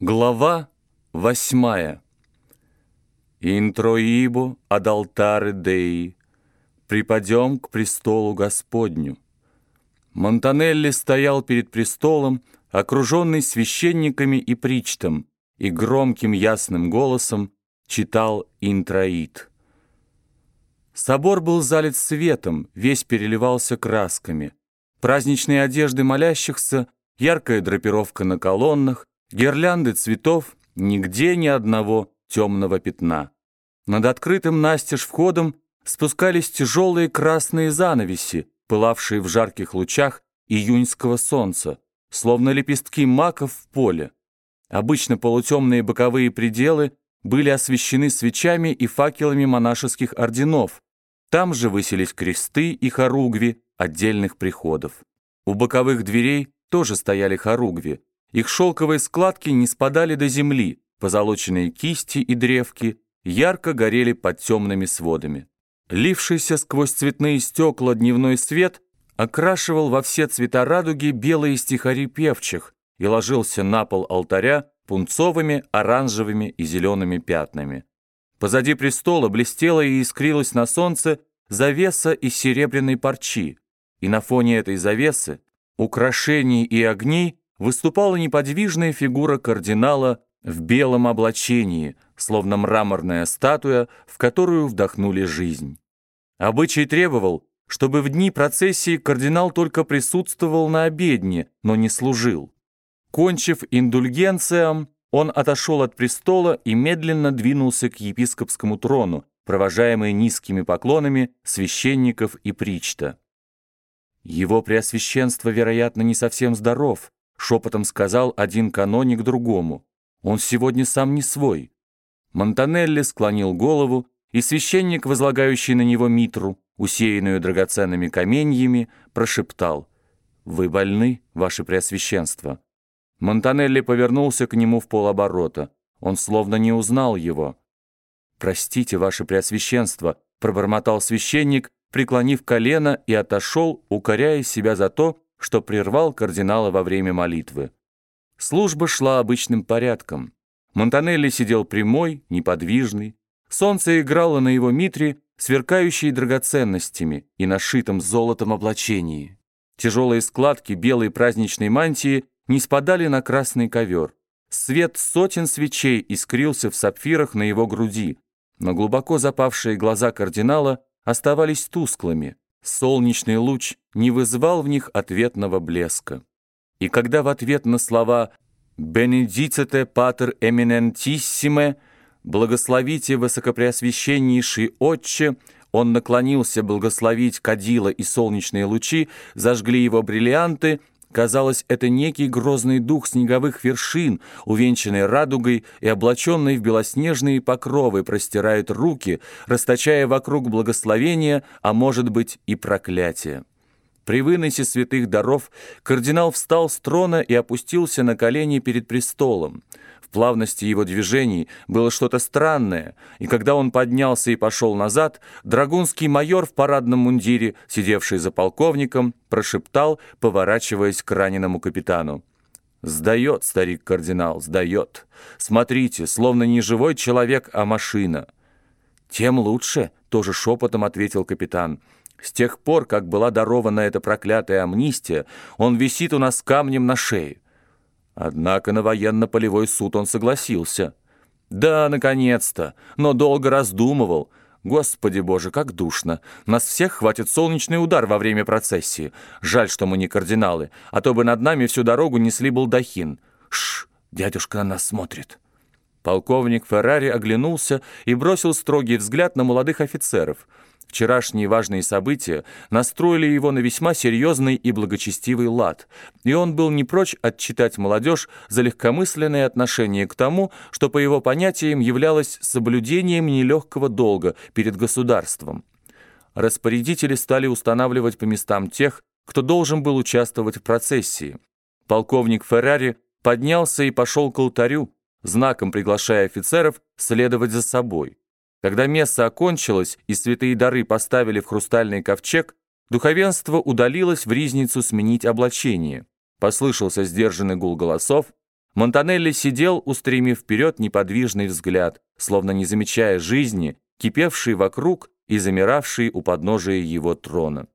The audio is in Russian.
Глава восьмая. «Интроибо ад алтаре Деи, припадем к престолу Господню». Монтанелли стоял перед престолом, окруженный священниками и причтом, и громким ясным голосом читал интроид. Собор был залит светом, весь переливался красками. Праздничные одежды молящихся, яркая драпировка на колоннах, Гирлянды цветов, нигде ни одного темного пятна. Над открытым настежь входом спускались тяжелые красные занавеси, пылавшие в жарких лучах июньского солнца, словно лепестки маков в поле. Обычно полутемные боковые пределы были освещены свечами и факелами монашеских орденов. Там же высились кресты и хоругви отдельных приходов. У боковых дверей тоже стояли хоругви, их шелковые складки не спадали до земли, позолоченные кисти и древки ярко горели под темными сводами. Лившийся сквозь цветные стекла дневной свет окрашивал во все цвета радуги белые стихари певчих и ложился на пол алтаря пунцовыми, оранжевыми и зелеными пятнами. Позади престола блестела и искрилась на солнце завеса из серебряной парчи, и на фоне этой завесы, украшений и огней выступала неподвижная фигура кардинала в белом облачении, словно мраморная статуя, в которую вдохнули жизнь. Обычай требовал, чтобы в дни процессии кардинал только присутствовал на обедне, но не служил. Кончив индульгенциям, он отошел от престола и медленно двинулся к епископскому трону, провожаемый низкими поклонами священников и причта. Его преосвященство, вероятно, не совсем здоров, Шепотом сказал один каноник другому. «Он сегодня сам не свой». Монтанелли склонил голову, и священник, возлагающий на него митру, усеянную драгоценными каменьями, прошептал. «Вы больны, ваше преосвященство?» Монтанелли повернулся к нему в полоборота. Он словно не узнал его. «Простите, ваше преосвященство», — пробормотал священник, преклонив колено и отошел, укоряя себя за то, что прервал кардинала во время молитвы. Служба шла обычным порядком. Монтанелли сидел прямой, неподвижный. Солнце играло на его митре, сверкающей драгоценностями и нашитом золотом облачении. Тяжелые складки белой праздничной мантии не спадали на красный ковер. Свет сотен свечей искрился в сапфирах на его груди, но глубоко запавшие глаза кардинала оставались тусклыми. Солнечный луч не вызвал в них ответного блеска. И когда в ответ на слова «Benedicite pater eminentissime» «Благословите высокопреосвященнейший Отче», он наклонился благословить кадила и солнечные лучи, зажгли его бриллианты — Казалось, это некий грозный дух снеговых вершин, увенчанный радугой и облаченный в белоснежные покровы, простирает руки, расточая вокруг благословения, а может быть и проклятие. При выносе святых даров кардинал встал с трона и опустился на колени перед престолом. В плавности его движений было что-то странное, и когда он поднялся и пошел назад, драгунский майор в парадном мундире, сидевший за полковником, прошептал, поворачиваясь к раненому капитану. «Сдает, старик-кардинал, сдает. Смотрите, словно не живой человек, а машина». «Тем лучше», — тоже шепотом ответил капитан. «С тех пор, как была дарована эта проклятая амнистия, он висит у нас камнем на шее. Однако на военно-полевой суд он согласился. Да, наконец-то, но долго раздумывал. Господи боже, как душно. Нас всех хватит солнечный удар во время процессии. Жаль, что мы не кардиналы, а то бы над нами всю дорогу несли балдахин. Шш, дядюшка на нас смотрит. Полковник Феррари оглянулся и бросил строгий взгляд на молодых офицеров — Вчерашние важные события настроили его на весьма серьезный и благочестивый лад, и он был не прочь отчитать молодежь за легкомысленное отношение к тому, что по его понятиям являлось соблюдением нелегкого долга перед государством. Распорядители стали устанавливать по местам тех, кто должен был участвовать в процессии. Полковник Феррари поднялся и пошел к алтарю, знаком приглашая офицеров следовать за собой. Когда месса окончилось и святые дары поставили в хрустальный ковчег, духовенство удалилось в ризницу сменить облачение. Послышался сдержанный гул голосов, Монтанелли сидел, устремив вперед неподвижный взгляд, словно не замечая жизни, кипевшей вокруг и замиравшей у подножия его трона.